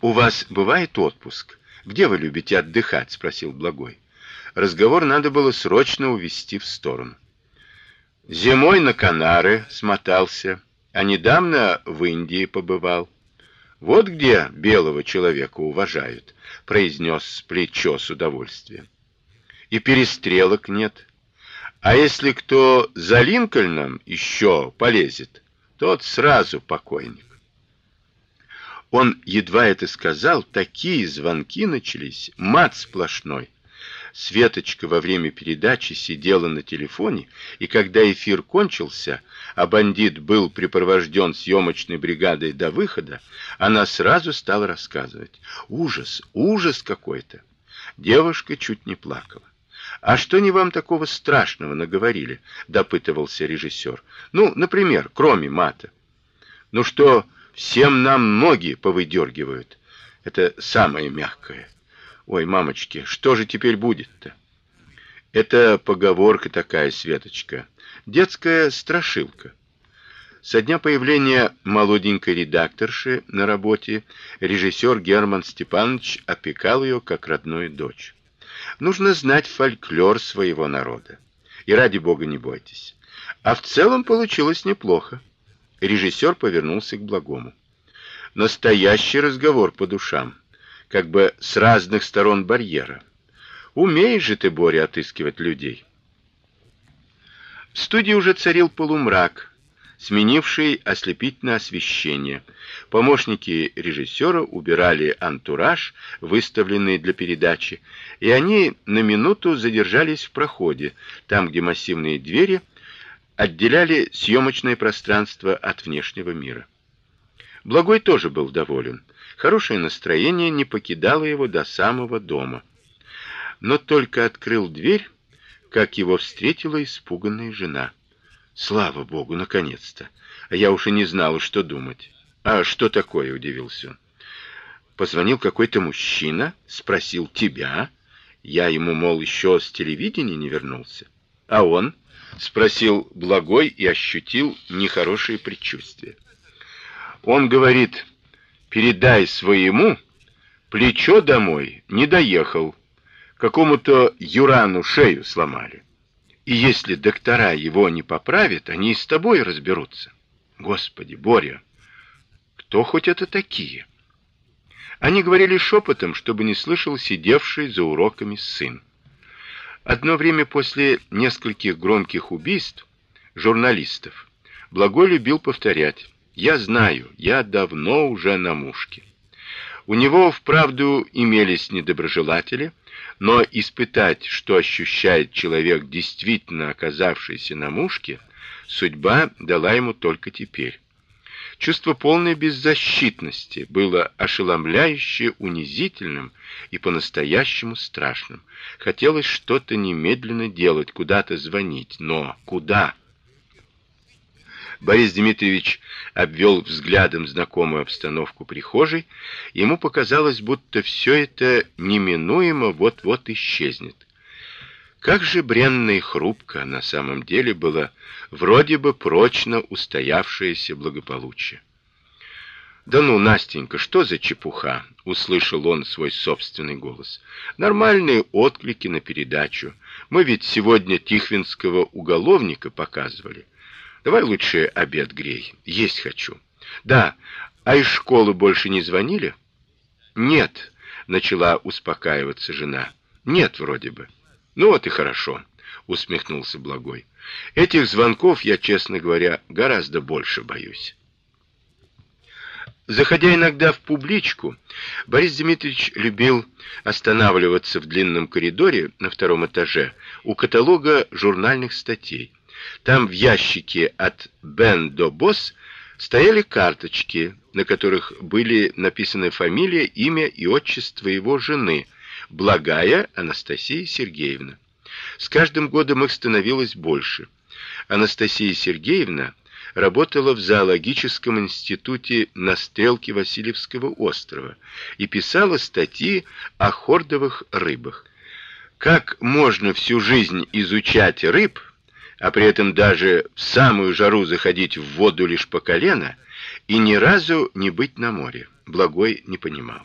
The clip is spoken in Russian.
У вас бывает отпуск? Где вы любите отдыхать, спросил Благой. Разговор надо было срочно увести в сторону. Зимой на Канары смотался, а недавно в Индии побывал. Вот где белого человека уважают, произнес плечо с удовольствием. И перестрелок нет. А если кто за Линкольном еще полезет, тот сразу покойник. Он едва это сказал, такие звонки начались, мат сплошной. Светочка во время передачи сидела на телефоне, и когда эфир кончился, а бандит был припровожден съемочной бригадой до выхода, она сразу стала рассказывать. Ужас, ужас какой-то. Девушка чуть не плакала. А что не вам такого страшного наговорили? допытывался режиссер. Ну, например, кроме мата. Ну что, всем нам ноги повыдергивают. Это самое мягкое. Ой, мамочки, что же теперь будет-то? Это поговорка такая, Светочка, детская страшилка. Со дня появления молоденькой редакторши на работе режиссер Герман Степанович опекал ее как родную дочь. Нужно знать фольклор своего народа. И ради бога не бойтесь. А в целом получилось неплохо. Режиссер повернулся к Благому. Настоящий разговор по душам как бы с разных сторон барьера. Умеешь же ты, Боря, отыскивать людей. В студии уже царил полумрак, сменивший ослепительное освещение. Помощники режиссера убирали антураж, выставленный для передачи, и они на минуту задержались в проходе, там, где массивные двери отделяли съемочное пространство от внешнего мира. Благой тоже был доволен. Хорошее настроение не покидало его до самого дома. Но только открыл дверь, как его встретила испуганная жена. Слава богу, наконец-то. А я уж и не знала, что думать. А что такое, удивился он. Позвонил какой-то мужчина, спросил тебя. Я ему, мол, еще с телевидения не вернулся. А он спросил благой и ощутил нехорошее предчувствие. Он говорит: передай своему, плечо домой не доехал, какому-то Юрану шею сломали. И если доктора его не поправят, они и с тобой разберутся. Господи, Боря, кто хоть это такие? Они говорили шепотом, чтобы не слышал сидевший за уроками сын. Одно время после нескольких громких убийств журналистов Благой любил повторять: я знаю, я давно уже на мушке. У него вправду имелись недоброжелатели, но испытать, что ощущает человек, действительно оказавшийся на мушке, судьба дала ему только теперь. Чувство полной беззащитности было ошеломляюще унизительным и по-настоящему страшным. Хотелось что-то немедленно делать, куда-то звонить, но куда? Борис Дмитриевич обвел взглядом знакомую обстановку прихожей, ему показалось, будто все это неминуемо вот-вот исчезнет. Как же бренно и хрупко на самом деле было вроде бы прочно устоявшееся благополучие. Да ну, Настенька, что за чепуха? услышал он свой собственный голос. Нормальные отклики на передачу. Мы ведь сегодня Тихвинского уголовника показывали. Давай лучше обед грей. Есть хочу. Да, а из школы больше не звонили? Нет, начала успокаиваться жена. Нет, вроде бы. Ну вот и хорошо, усмехнулся Благой. Этих звонков я, честно говоря, гораздо больше боюсь. Заходя иногда в публичку, Борис Дмитриевич любил останавливаться в длинном коридоре на втором этаже у каталога журнальных статей. Там в ящике от Бен до Босс стояли карточки, на которых были написаны фамилия, имя и отчество его жены, Благая Анастасия Сергеевна. С каждым годом их становилось больше. Анастасия Сергеевна работала в зоологическом институте на стрелке Васильевского острова и писала статьи о хордовых рыбах. Как можно всю жизнь изучать рыб, а при этом даже в самую жару заходить в воду лишь по колено и ни разу не быть на море. Благой не понимал.